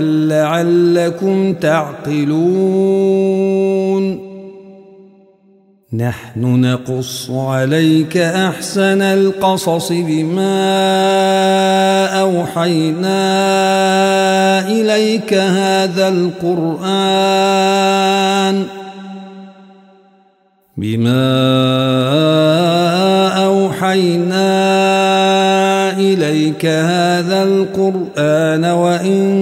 لعلكم تعقلون. نحن نقص عليك أحسن القصص بما أوحينا إليك هذا القرآن. بما أوحينا إليك هذا القرآن وإن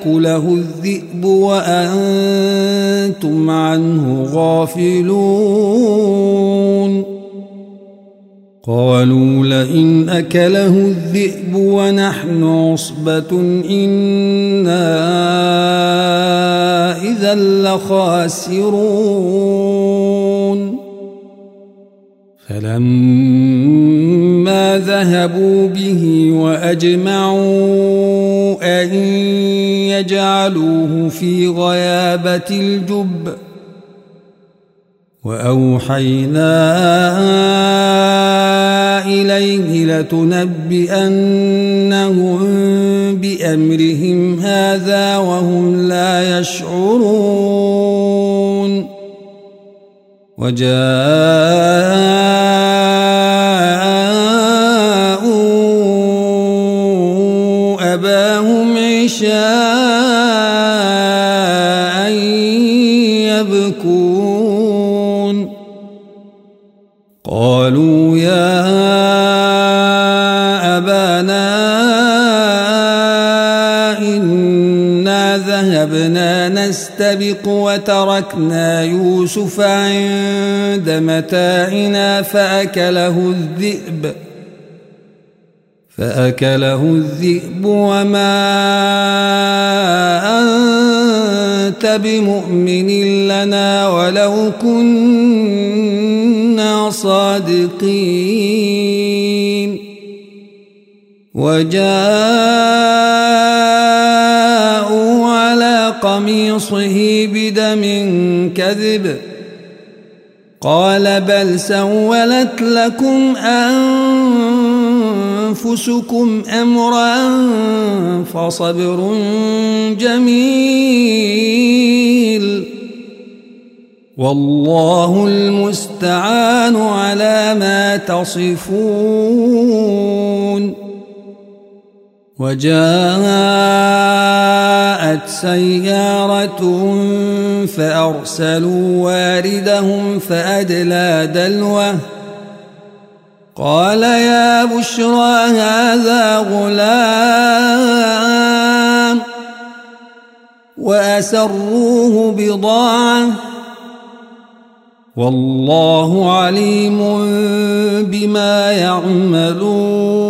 يأكله الذئب وأنتم عنه غافلون. قالوا لئن أكله الذئب ونحن عصبة إنا إذا لخاسرون. فلما فذهبوا به وأجمعوا أن يجعلوه في غيابة الجب وأوحينا إليه لتنبئنهم بأمرهم هذا وهم لا يشعرون وجاءوا عشاء يبكون. قالوا يا أبانا إنا ذهبنا نستبق وتركنا يوسف عند متاعنا فأكله الذئب. فأكله الذئب وما أنت بمؤمن لنا ولو كنا صادقين. وجاءوا على قميصه بدم كذب. قال بل سولت لكم أنفسكم أمرا فصبر جميل. والله المستعان على ما تصفون. وجاءت سيارة فأرسلوا واردهم فأدلى دلوه قال يا بشرى هذا غلام وأسروه بضاعة والله عليم بما يعملون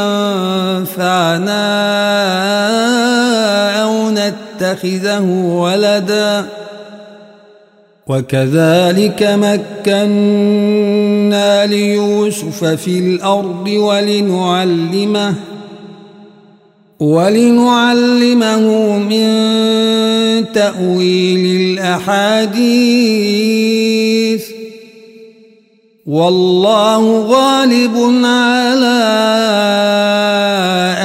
ينفعنا أو نتخذه ولدا وكذلك مكنا ليوسف في الأرض ولنعلمه ولنعلمه من تأويل الأحاديث والله غالب على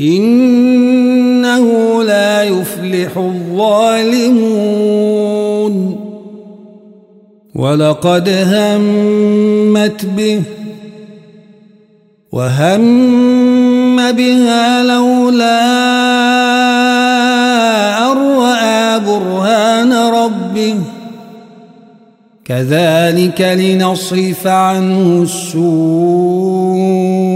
إنه لا يفلح الظالمون. ولقد همت به وهم بها لولا أن برهان ربه. كذلك لنصرف عنه السوء.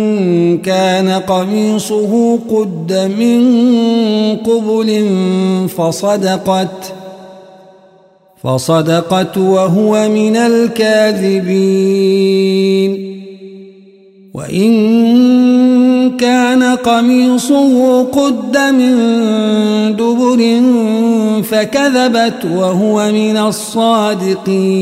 كان قميصه قد من قبل فصدقت فصدقت وهو من الكاذبين. وإن كان قميصه قد من دبر فكذبت وهو من الصادقين.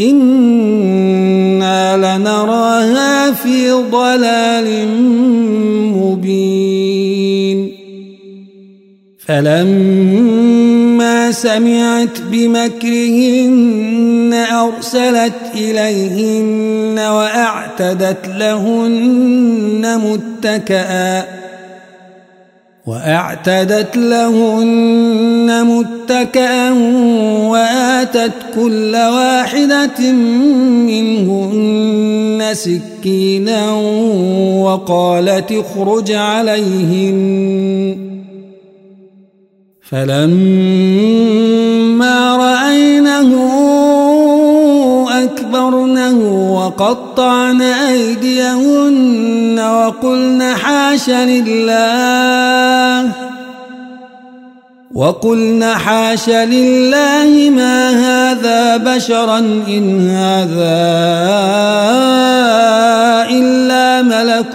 إنا لنراها في ضلال مبين فلما سمعت بمكرهن أرسلت إليهن وأعتدت لهن متكئا وأعتدت لهن متكئا وآتت كل واحدة منهن سكينا وقالت اخرج عليهن. فلما رأينه أكبرنه وقطعن أيديهن وقلن حاش لله وقلن حاش لله ما هذا بشرا إن هذا إلا ملك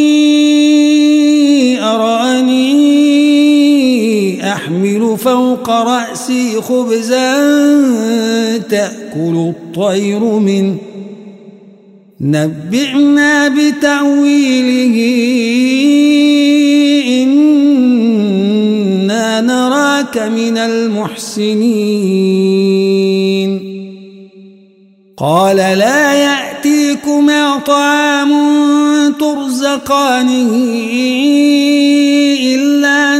فوق رأسي خبزا تأكل الطير منه نبئنا بتأويله. إنا نراك من المحسنين. قال لا يأتيكما طعام ترزقانه إلا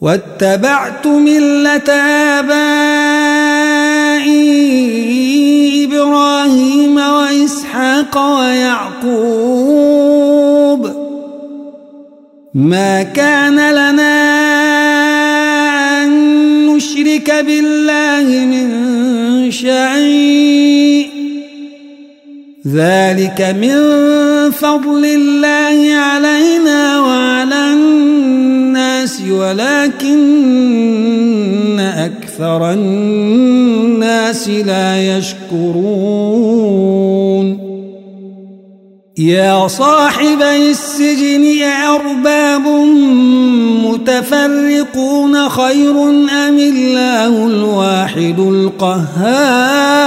واتبعت ملة آبائي إبراهيم وإسحاق ويعقوب. ما كان لنا أن نشرك بالله من شيء. ذلك من فضل الله علينا وعلى الناس. ولكن أكثر الناس لا يشكرون. يا صاحبي السجن أرباب متفرقون خير أم الله الواحد القهار؟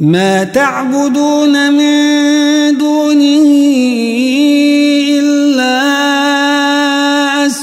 ما تعبدون من دونه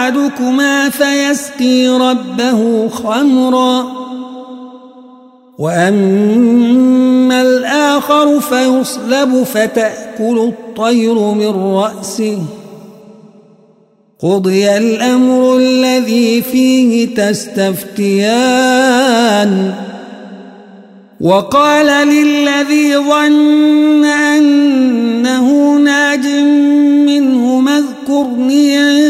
أحدكما فيسقي ربه خمرا وأما الآخر فيصلب فتأكل الطير من رأسه قضي الأمر الذي فيه تستفتيان وقال للذي ظن أنه ناج منهما اذكرني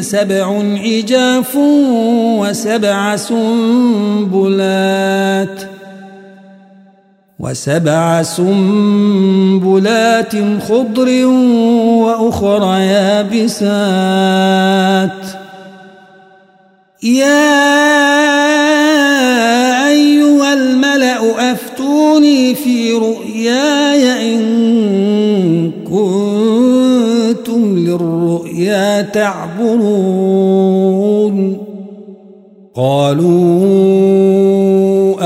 سبع عجاف وسبع سنبلات وسبع سنبلات خضر وأخرى يابسات يا أيها الملأ أفتوني في رؤياي تعبرون قالوا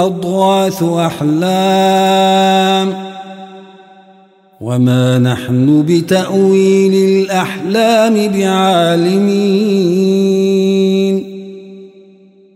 أضغاث أحلام. وما نحن بتأويل الأحلام بعالمين.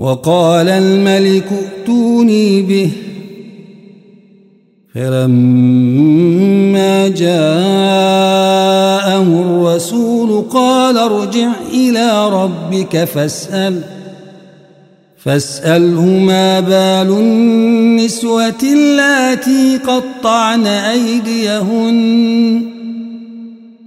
وقال الملك ائتوني به. فلما جاءه الرسول قال ارجع إلى ربك فاسأل. فاسأله ما بال النسوة اللاتي قطعن أيديهن.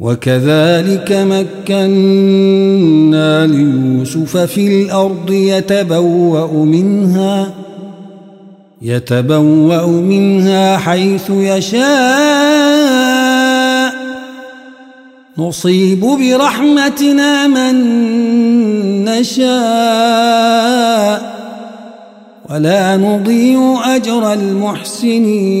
وكذلك مكنا ليوسف في الأرض يتبوأ منها يتبوأ منها حيث يشاء. نصيب برحمتنا من نشاء. ولا نضيع أجر المحسنين.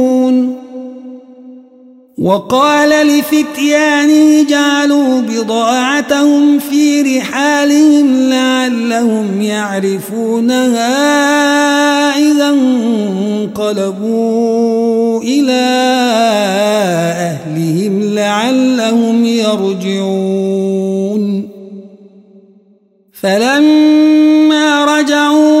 وقال لفتيانه جعلوا بضاعتهم في رحالهم لعلهم يعرفونها إذا انقلبوا إلى أهلهم لعلهم يرجعون. فلما رجعوا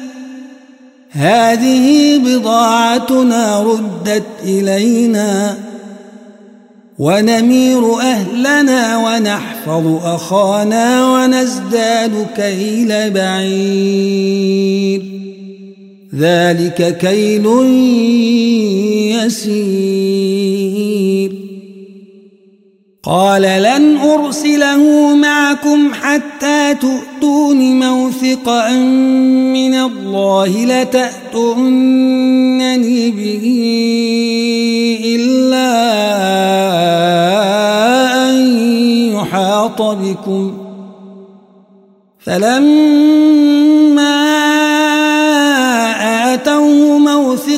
هذه بضاعتنا ردت إلينا ونمير أهلنا ونحفظ أخانا ونزداد كيل بعير. ذلك كيل يسير. قال لن أرسله معكم حتى تؤتون موثقا من الله لتأتونني به إلا أن يحاط بكم. فلما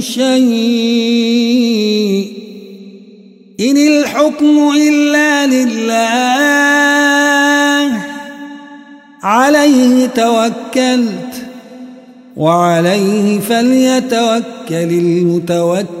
شيء إن الحكم إلا لله. عليه توكلت وعليه فليتوكل المتوكلون.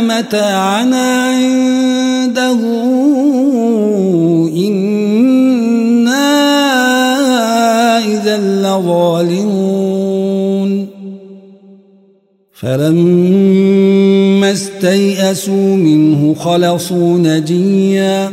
متاعنا عنده. إنا إذا لظالمون. فلما استيئسوا منه خلصوا نجيا.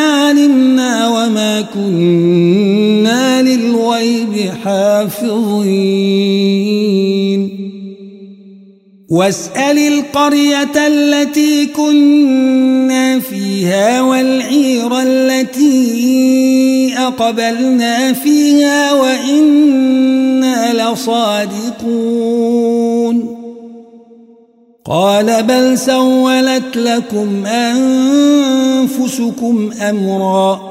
كنا للغيب حافظين. واسأل القرية التي كنا فيها والعير التي أقبلنا فيها وإنا لصادقون. قال بل سولت لكم أنفسكم أمرا.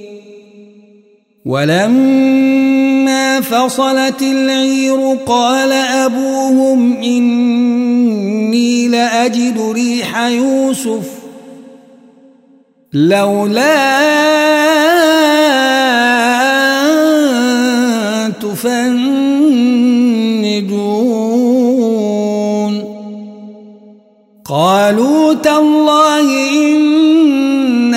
ولما فصلت العير قال أبوهم إني لأجد ريح يوسف لولا تفندون قالوا تالله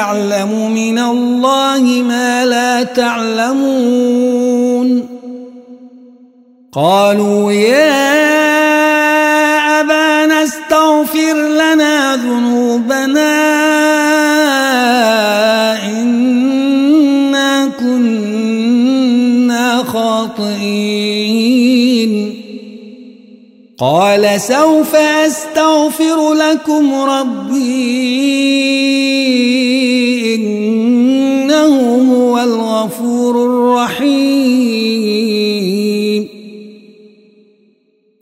أعلم من الله ما لا تعلمون. قالوا يا أبانا استغفر لنا ذنوبنا. إنا كنا خاطئين. قال سوف أستغفر لكم ربي.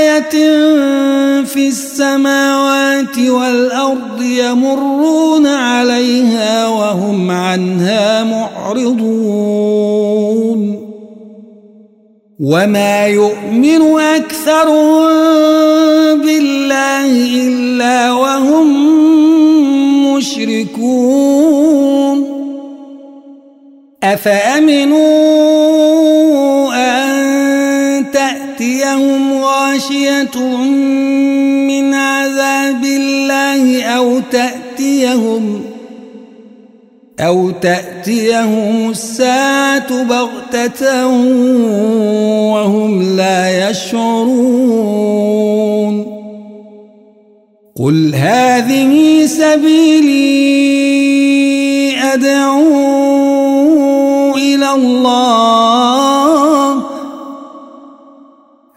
آية في السماوات والأرض يمرون عليها وهم عنها معرضون. وما يؤمن أكثرهم بالله إلا وهم مشركون. أفأمنوا أن تأتيهم غاشية من عذاب الله أو تأتيهم أو تأتيهم الساعة بغتة وهم لا يشعرون قل هذه سبيلي أدعو إلى الله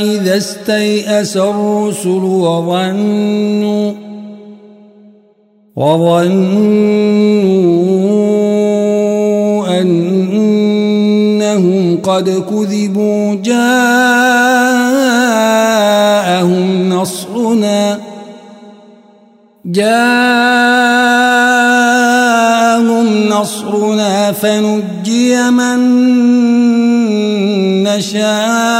إذا استيأس الرسل وظنوا وظنوا أنهم قد كذبوا جاءوا جاءهم نصرنا فنجي من نشاء.